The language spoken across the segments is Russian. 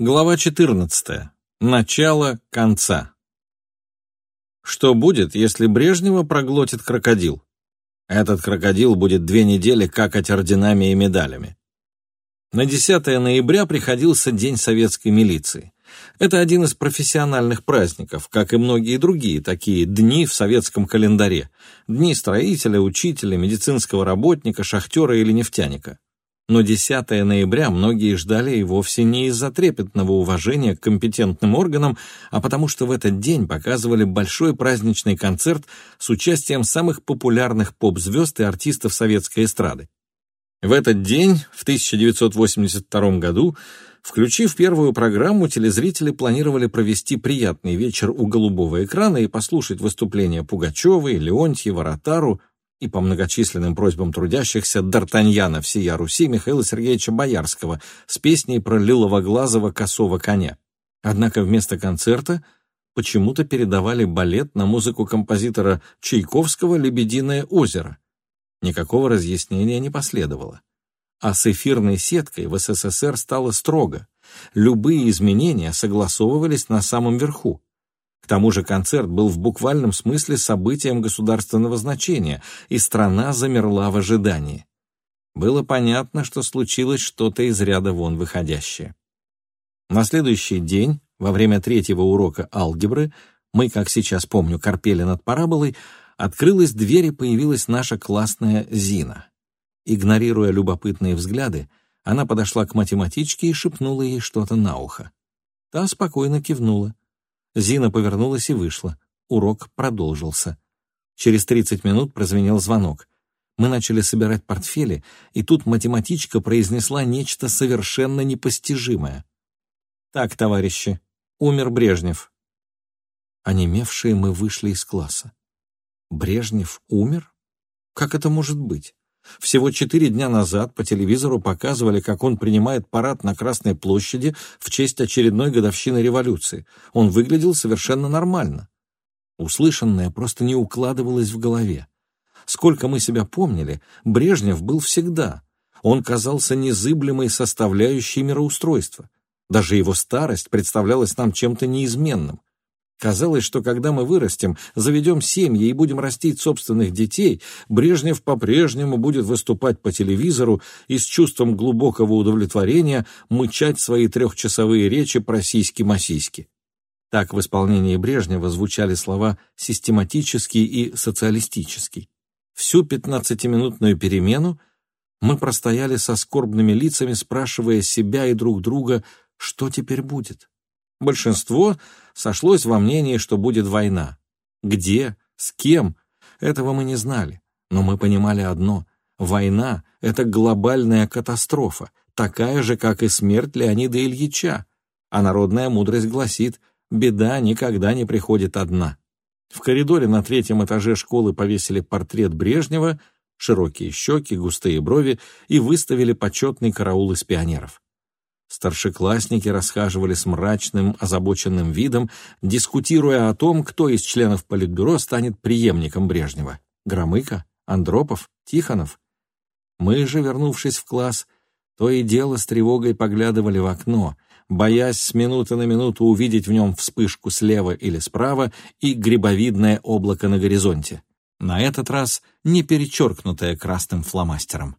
Глава 14. Начало конца. Что будет, если Брежнева проглотит крокодил? Этот крокодил будет две недели какать орденами и медалями. На 10 ноября приходился День советской милиции. Это один из профессиональных праздников, как и многие другие такие дни в советском календаре. Дни строителя, учителя, медицинского работника, шахтера или нефтяника. Но 10 ноября многие ждали и вовсе не из-за трепетного уважения к компетентным органам, а потому что в этот день показывали большой праздничный концерт с участием самых популярных поп-звезд и артистов советской эстрады. В этот день, в 1982 году, включив первую программу, телезрители планировали провести приятный вечер у голубого экрана и послушать выступления Пугачевой, Леонтьева, Ротару и по многочисленным просьбам трудящихся Д'Артаньяна всея Руси Михаила Сергеевича Боярского с песней про лиловоглазого косого коня. Однако вместо концерта почему-то передавали балет на музыку композитора Чайковского «Лебединое озеро», Никакого разъяснения не последовало. А с эфирной сеткой в СССР стало строго. Любые изменения согласовывались на самом верху. К тому же концерт был в буквальном смысле событием государственного значения, и страна замерла в ожидании. Было понятно, что случилось что-то из ряда вон выходящее. На следующий день, во время третьего урока алгебры, мы, как сейчас помню, корпели над параболой, открылась дверь и появилась наша классная Зина. Игнорируя любопытные взгляды, она подошла к математичке и шепнула ей что-то на ухо. Та спокойно кивнула. Зина повернулась и вышла. Урок продолжился. Через 30 минут прозвенел звонок. Мы начали собирать портфели, и тут математичка произнесла нечто совершенно непостижимое. «Так, товарищи, умер Брежнев». Онемевшие мы вышли из класса. Брежнев умер? Как это может быть? Всего четыре дня назад по телевизору показывали, как он принимает парад на Красной площади в честь очередной годовщины революции. Он выглядел совершенно нормально. Услышанное просто не укладывалось в голове. Сколько мы себя помнили, Брежнев был всегда. Он казался незыблемой составляющей мироустройства. Даже его старость представлялась нам чем-то неизменным. Казалось, что когда мы вырастем, заведем семьи и будем растить собственных детей, Брежнев по-прежнему будет выступать по телевизору и с чувством глубокого удовлетворения мычать свои трехчасовые речи про сиськи-масиськи. Так в исполнении Брежнева звучали слова «систематический» и «социалистический». Всю пятнадцатиминутную перемену мы простояли со скорбными лицами, спрашивая себя и друг друга, что теперь будет. Большинство сошлось во мнении, что будет война. Где, с кем, этого мы не знали. Но мы понимали одно — война — это глобальная катастрофа, такая же, как и смерть Леонида Ильича. А народная мудрость гласит, беда никогда не приходит одна. В коридоре на третьем этаже школы повесили портрет Брежнева, широкие щеки, густые брови и выставили почетный караул из пионеров. Старшеклассники расхаживали с мрачным, озабоченным видом, дискутируя о том, кто из членов Политбюро станет преемником Брежнева. Громыко? Андропов? Тихонов? Мы же, вернувшись в класс, то и дело с тревогой поглядывали в окно, боясь с минуты на минуту увидеть в нем вспышку слева или справа и грибовидное облако на горизонте. На этот раз не перечеркнутое красным фломастером.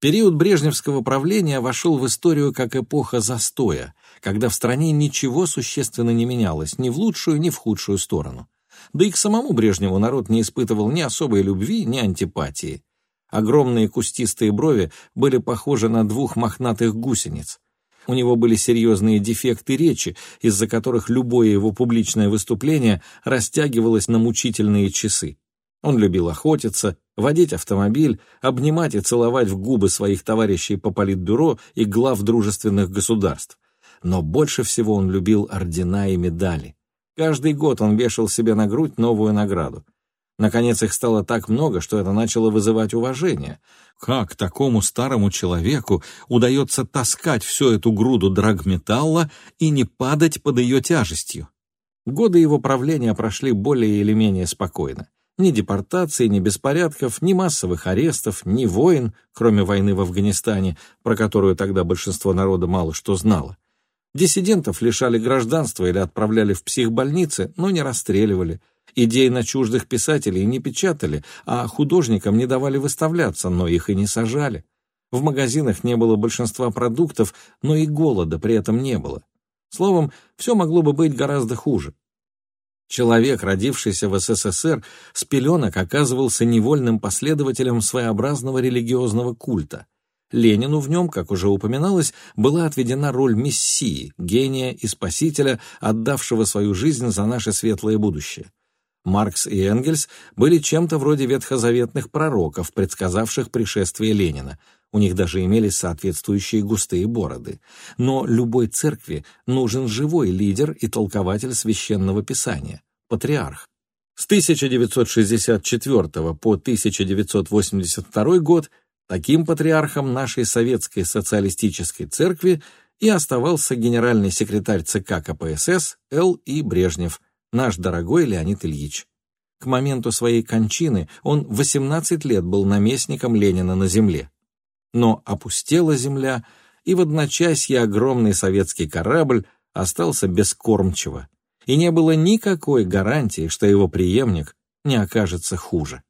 Период брежневского правления вошел в историю как эпоха застоя, когда в стране ничего существенно не менялось ни в лучшую, ни в худшую сторону. Да и к самому Брежневу народ не испытывал ни особой любви, ни антипатии. Огромные кустистые брови были похожи на двух мохнатых гусениц. У него были серьезные дефекты речи, из-за которых любое его публичное выступление растягивалось на мучительные часы. Он любил охотиться, водить автомобиль, обнимать и целовать в губы своих товарищей по политбюро и глав дружественных государств. Но больше всего он любил ордена и медали. Каждый год он вешал себе на грудь новую награду. Наконец их стало так много, что это начало вызывать уважение. Как такому старому человеку удается таскать всю эту груду драгметалла и не падать под ее тяжестью? Годы его правления прошли более или менее спокойно. Ни депортации, ни беспорядков, ни массовых арестов, ни войн, кроме войны в Афганистане, про которую тогда большинство народа мало что знало. Диссидентов лишали гражданства или отправляли в психбольницы, но не расстреливали. Идеи на чуждых писателей не печатали, а художникам не давали выставляться, но их и не сажали. В магазинах не было большинства продуктов, но и голода при этом не было. Словом, все могло бы быть гораздо хуже. Человек, родившийся в СССР, с пеленок оказывался невольным последователем своеобразного религиозного культа. Ленину в нем, как уже упоминалось, была отведена роль мессии, гения и спасителя, отдавшего свою жизнь за наше светлое будущее. Маркс и Энгельс были чем-то вроде ветхозаветных пророков, предсказавших пришествие Ленина. У них даже имелись соответствующие густые бороды. Но любой церкви нужен живой лидер и толкователь священного писания – патриарх. С 1964 по 1982 год таким патриархом нашей советской социалистической церкви и оставался генеральный секретарь ЦК КПСС Л. И. Брежнев – наш дорогой Леонид Ильич. К моменту своей кончины он 18 лет был наместником Ленина на земле. Но опустела земля, и в одночасье огромный советский корабль остался без кормчего, и не было никакой гарантии, что его преемник не окажется хуже.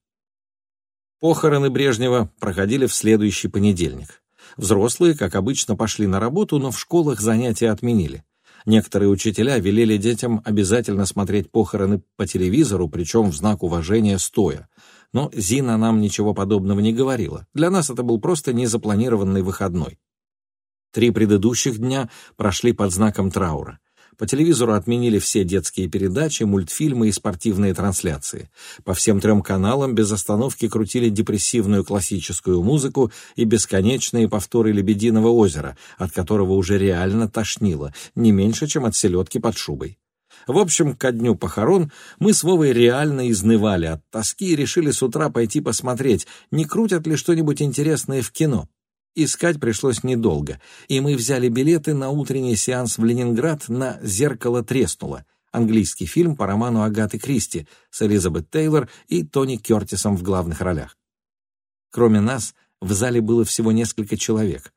Похороны Брежнева проходили в следующий понедельник. Взрослые, как обычно, пошли на работу, но в школах занятия отменили. Некоторые учителя велели детям обязательно смотреть похороны по телевизору, причем в знак уважения стоя. Но Зина нам ничего подобного не говорила. Для нас это был просто незапланированный выходной. Три предыдущих дня прошли под знаком траура. По телевизору отменили все детские передачи, мультфильмы и спортивные трансляции. По всем трем каналам без остановки крутили депрессивную классическую музыку и бесконечные повторы «Лебединого озера», от которого уже реально тошнило, не меньше, чем от селедки под шубой. В общем, ко дню похорон мы с Вовой реально изнывали от тоски и решили с утра пойти посмотреть, не крутят ли что-нибудь интересное в кино. Искать пришлось недолго, и мы взяли билеты на утренний сеанс в Ленинград на «Зеркало треснуло», английский фильм по роману Агаты Кристи с Элизабет Тейлор и Тони Кертисом в главных ролях. Кроме нас, в зале было всего несколько человек.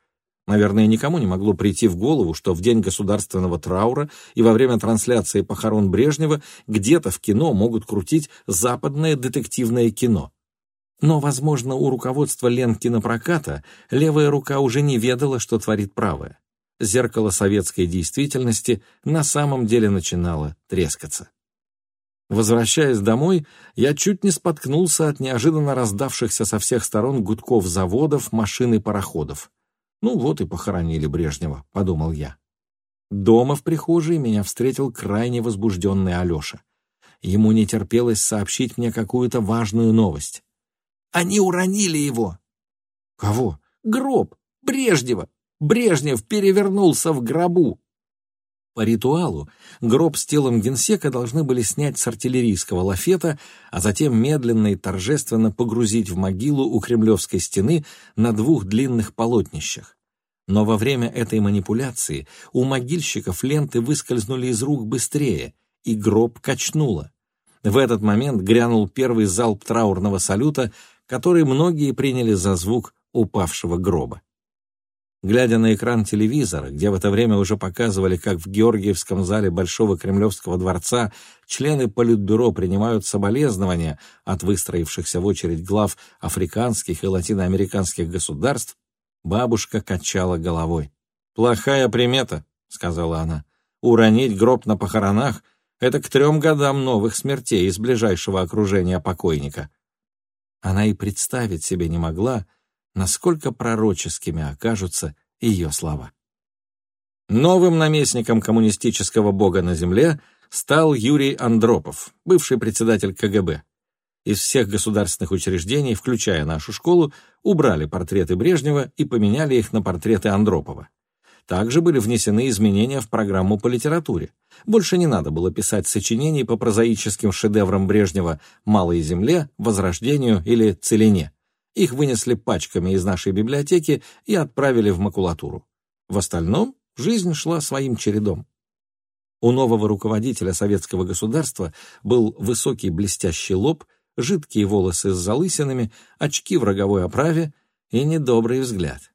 Наверное, никому не могло прийти в голову, что в день государственного траура и во время трансляции похорон Брежнева где-то в кино могут крутить западное детективное кино. Но, возможно, у руководства лент кинопроката левая рука уже не ведала, что творит правая. Зеркало советской действительности на самом деле начинало трескаться. Возвращаясь домой, я чуть не споткнулся от неожиданно раздавшихся со всех сторон гудков заводов, машин и пароходов. «Ну вот и похоронили Брежнева», — подумал я. Дома в прихожей меня встретил крайне возбужденный Алеша. Ему не терпелось сообщить мне какую-то важную новость. Они уронили его. Кого? Гроб. Брежнева. Брежнев перевернулся в гробу. По ритуалу гроб с телом генсека должны были снять с артиллерийского лафета, а затем медленно и торжественно погрузить в могилу у Кремлевской стены на двух длинных полотнищах. Но во время этой манипуляции у могильщиков ленты выскользнули из рук быстрее, и гроб качнуло. В этот момент грянул первый залп траурного салюта, который многие приняли за звук упавшего гроба. Глядя на экран телевизора, где в это время уже показывали, как в Георгиевском зале Большого Кремлевского дворца члены Политбюро принимают соболезнования от выстроившихся в очередь глав африканских и латиноамериканских государств, бабушка качала головой. «Плохая примета», — сказала она. «Уронить гроб на похоронах — это к трем годам новых смертей из ближайшего окружения покойника». Она и представить себе не могла, насколько пророческими окажутся ее слова. Новым наместником коммунистического бога на земле стал Юрий Андропов, бывший председатель КГБ. Из всех государственных учреждений, включая нашу школу, убрали портреты Брежнева и поменяли их на портреты Андропова. Также были внесены изменения в программу по литературе. Больше не надо было писать сочинений по прозаическим шедеврам Брежнева «Малой земле», «Возрождению» или «Целине». Их вынесли пачками из нашей библиотеки и отправили в макулатуру. В остальном жизнь шла своим чередом. У нового руководителя советского государства был высокий блестящий лоб, жидкие волосы с залысинами, очки в роговой оправе и недобрый взгляд.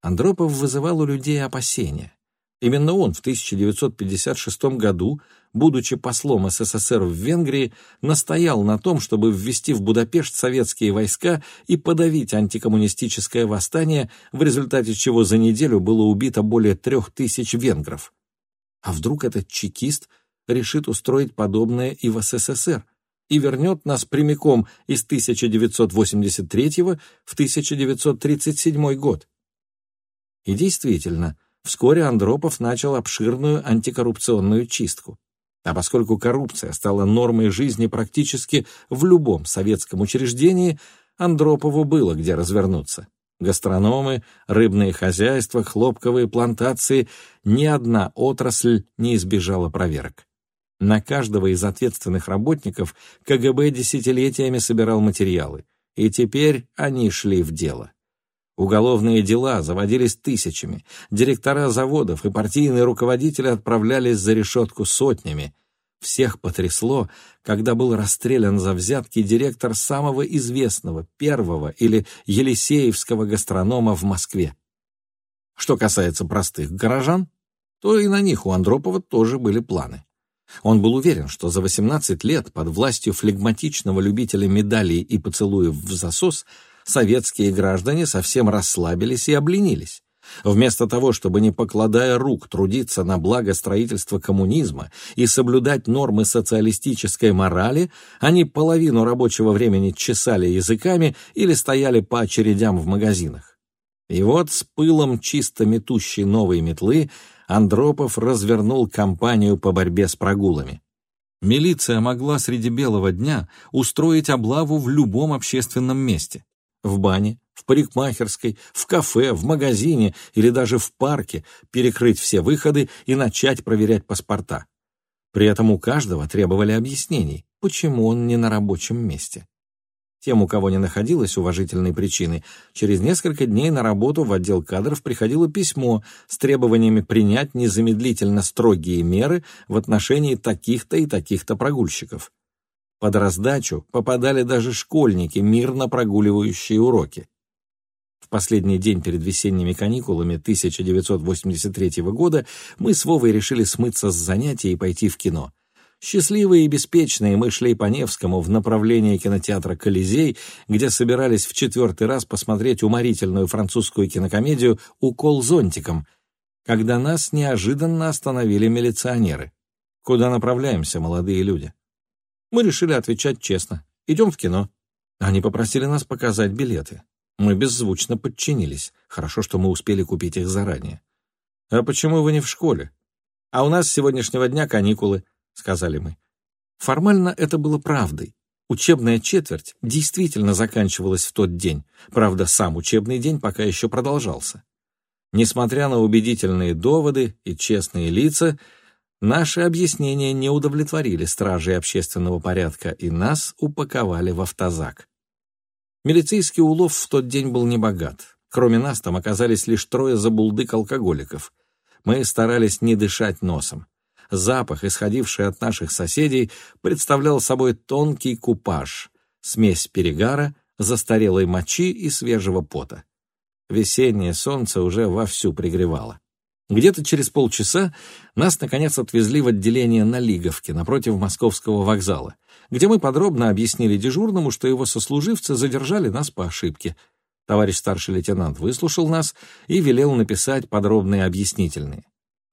Андропов вызывал у людей опасения. Именно он в 1956 году, будучи послом СССР в Венгрии, настоял на том, чтобы ввести в Будапешт советские войска и подавить антикоммунистическое восстание, в результате чего за неделю было убито более трех тысяч венгров. А вдруг этот чекист решит устроить подобное и в СССР и вернет нас прямиком из 1983 в 1937 год? И действительно, вскоре Андропов начал обширную антикоррупционную чистку. А поскольку коррупция стала нормой жизни практически в любом советском учреждении, Андропову было где развернуться. Гастрономы, рыбные хозяйства, хлопковые плантации — ни одна отрасль не избежала проверок. На каждого из ответственных работников КГБ десятилетиями собирал материалы, и теперь они шли в дело. Уголовные дела заводились тысячами, директора заводов и партийные руководители отправлялись за решетку сотнями. Всех потрясло, когда был расстрелян за взятки директор самого известного, первого или Елисеевского гастронома в Москве. Что касается простых горожан, то и на них у Андропова тоже были планы. Он был уверен, что за 18 лет под властью флегматичного любителя медалей и поцелуев в засос – советские граждане совсем расслабились и обленились. Вместо того, чтобы, не покладая рук, трудиться на благо строительства коммунизма и соблюдать нормы социалистической морали, они половину рабочего времени чесали языками или стояли по очередям в магазинах. И вот с пылом чисто метущей новой метлы Андропов развернул кампанию по борьбе с прогулами. Милиция могла среди белого дня устроить облаву в любом общественном месте в бане, в парикмахерской, в кафе, в магазине или даже в парке перекрыть все выходы и начать проверять паспорта. При этом у каждого требовали объяснений, почему он не на рабочем месте. Тем, у кого не находилось уважительной причины, через несколько дней на работу в отдел кадров приходило письмо с требованиями принять незамедлительно строгие меры в отношении таких-то и таких-то прогульщиков. Под раздачу попадали даже школьники, мирно прогуливающие уроки. В последний день перед весенними каникулами 1983 года мы с Вовой решили смыться с занятий и пойти в кино. Счастливые и беспечные мы шли по Невскому в направлении кинотеатра «Колизей», где собирались в четвертый раз посмотреть уморительную французскую кинокомедию «Укол зонтиком», когда нас неожиданно остановили милиционеры. Куда направляемся, молодые люди? Мы решили отвечать честно. Идем в кино. Они попросили нас показать билеты. Мы беззвучно подчинились. Хорошо, что мы успели купить их заранее. «А почему вы не в школе?» «А у нас с сегодняшнего дня каникулы», — сказали мы. Формально это было правдой. Учебная четверть действительно заканчивалась в тот день. Правда, сам учебный день пока еще продолжался. Несмотря на убедительные доводы и честные лица, Наши объяснения не удовлетворили стражей общественного порядка, и нас упаковали в автозак. Милицейский улов в тот день был небогат. Кроме нас там оказались лишь трое забулдык-алкоголиков. Мы старались не дышать носом. Запах, исходивший от наших соседей, представлял собой тонкий купаж, смесь перегара, застарелой мочи и свежего пота. Весеннее солнце уже вовсю пригревало. Где-то через полчаса нас, наконец, отвезли в отделение на Лиговке, напротив московского вокзала, где мы подробно объяснили дежурному, что его сослуживцы задержали нас по ошибке. Товарищ старший лейтенант выслушал нас и велел написать подробные объяснительные.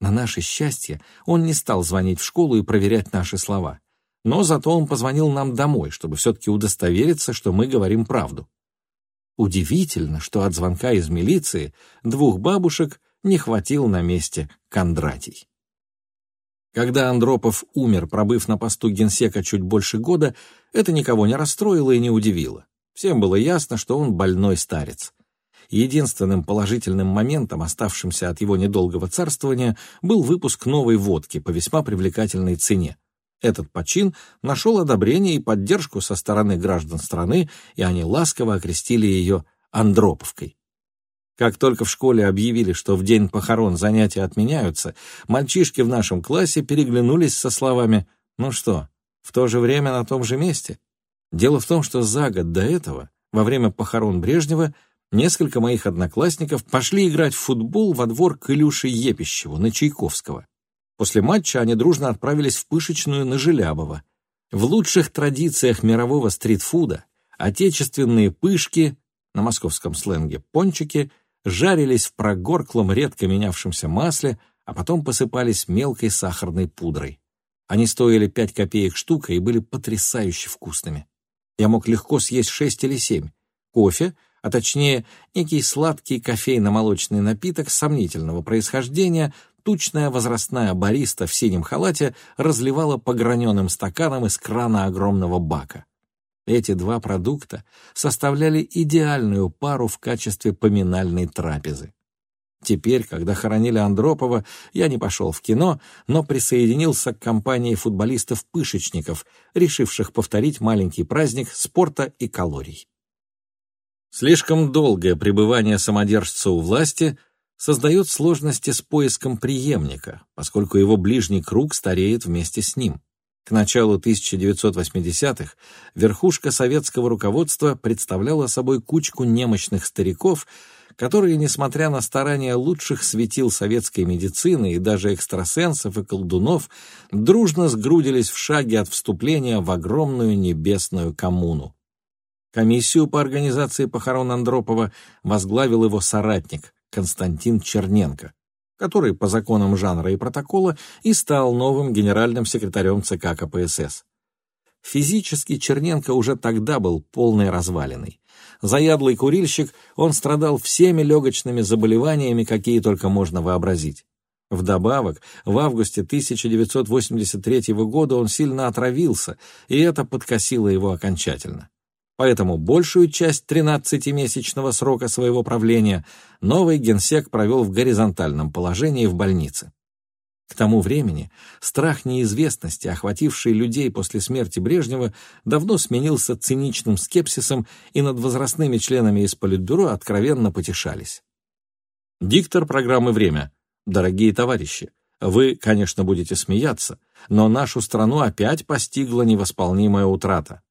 На наше счастье он не стал звонить в школу и проверять наши слова. Но зато он позвонил нам домой, чтобы все-таки удостовериться, что мы говорим правду. Удивительно, что от звонка из милиции двух бабушек не хватил на месте Кондратий. Когда Андропов умер, пробыв на посту генсека чуть больше года, это никого не расстроило и не удивило. Всем было ясно, что он больной старец. Единственным положительным моментом, оставшимся от его недолгого царствования, был выпуск новой водки по весьма привлекательной цене. Этот почин нашел одобрение и поддержку со стороны граждан страны, и они ласково окрестили ее Андроповкой. Как только в школе объявили, что в день похорон занятия отменяются, мальчишки в нашем классе переглянулись со словами «Ну что, в то же время на том же месте?» Дело в том, что за год до этого, во время похорон Брежнева, несколько моих одноклассников пошли играть в футбол во двор к Илюше Епищеву на Чайковского. После матча они дружно отправились в Пышечную на Желябово. В лучших традициях мирового стритфуда отечественные пышки, на московском сленге пончики, жарились в прогорклом, редко менявшемся масле, а потом посыпались мелкой сахарной пудрой. Они стоили пять копеек штука и были потрясающе вкусными. Я мог легко съесть шесть или семь. Кофе, а точнее некий сладкий кофейно-молочный напиток сомнительного происхождения, тучная возрастная бариста в синем халате разливала по граненым стаканам из крана огромного бака. Эти два продукта составляли идеальную пару в качестве поминальной трапезы. Теперь, когда хоронили Андропова, я не пошел в кино, но присоединился к компании футболистов-пышечников, решивших повторить маленький праздник спорта и калорий. Слишком долгое пребывание самодержца у власти создает сложности с поиском преемника, поскольку его ближний круг стареет вместе с ним. К началу 1980-х верхушка советского руководства представляла собой кучку немощных стариков, которые, несмотря на старания лучших светил советской медицины и даже экстрасенсов и колдунов, дружно сгрудились в шаге от вступления в огромную небесную коммуну. Комиссию по организации похорон Андропова возглавил его соратник Константин Черненко, который по законам жанра и протокола и стал новым генеральным секретарем ЦК КПСС. Физически Черненко уже тогда был полной развалиной. Заядлый курильщик, он страдал всеми легочными заболеваниями, какие только можно вообразить. Вдобавок, в августе 1983 года он сильно отравился, и это подкосило его окончательно. Поэтому большую часть 13-месячного срока своего правления новый генсек провел в горизонтальном положении в больнице. К тому времени страх неизвестности, охвативший людей после смерти Брежнева, давно сменился циничным скепсисом, и над возрастными членами из Политбюро откровенно потешались. Диктор программы «Время». Дорогие товарищи, вы, конечно, будете смеяться, но нашу страну опять постигла невосполнимая утрата.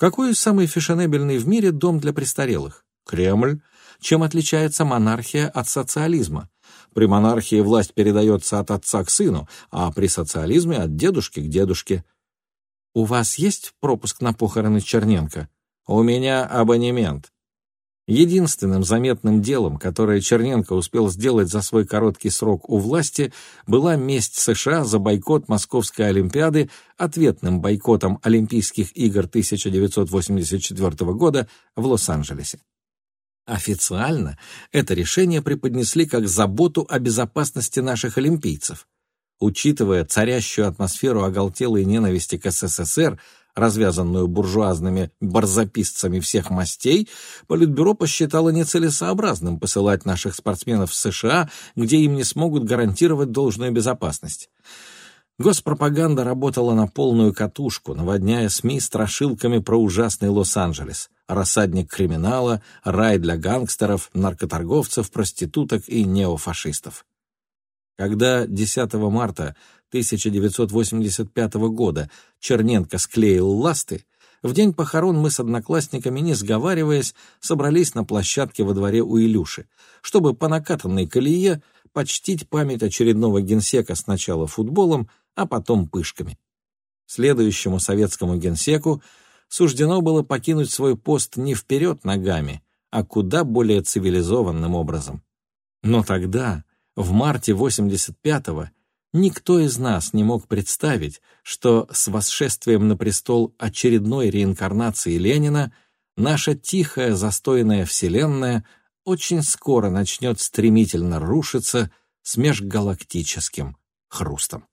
Какой самый фешенебельный в мире дом для престарелых? Кремль. Чем отличается монархия от социализма? При монархии власть передается от отца к сыну, а при социализме от дедушки к дедушке. «У вас есть пропуск на похороны Черненко?» «У меня абонемент». Единственным заметным делом, которое Черненко успел сделать за свой короткий срок у власти, была месть США за бойкот Московской Олимпиады ответным бойкотом Олимпийских игр 1984 года в Лос-Анджелесе. Официально это решение преподнесли как заботу о безопасности наших олимпийцев. Учитывая царящую атмосферу оголтелой ненависти к СССР, развязанную буржуазными барзаписцами всех мастей, Политбюро посчитало нецелесообразным посылать наших спортсменов в США, где им не смогут гарантировать должную безопасность. Госпропаганда работала на полную катушку, наводняя СМИ страшилками про ужасный Лос-Анджелес — рассадник криминала, рай для гангстеров, наркоторговцев, проституток и неофашистов. Когда 10 марта 1985 года Черненко склеил ласты, в день похорон мы с одноклассниками, не сговариваясь, собрались на площадке во дворе у Илюши, чтобы по накатанной колее почтить память очередного генсека сначала футболом, а потом пышками. Следующему советскому генсеку суждено было покинуть свой пост не вперед ногами, а куда более цивилизованным образом. Но тогда, в марте 85-го, никто из нас не мог представить, что с восшествием на престол очередной реинкарнации Ленина наша тихая застойная вселенная очень скоро начнет стремительно рушиться с межгалактическим хрустом.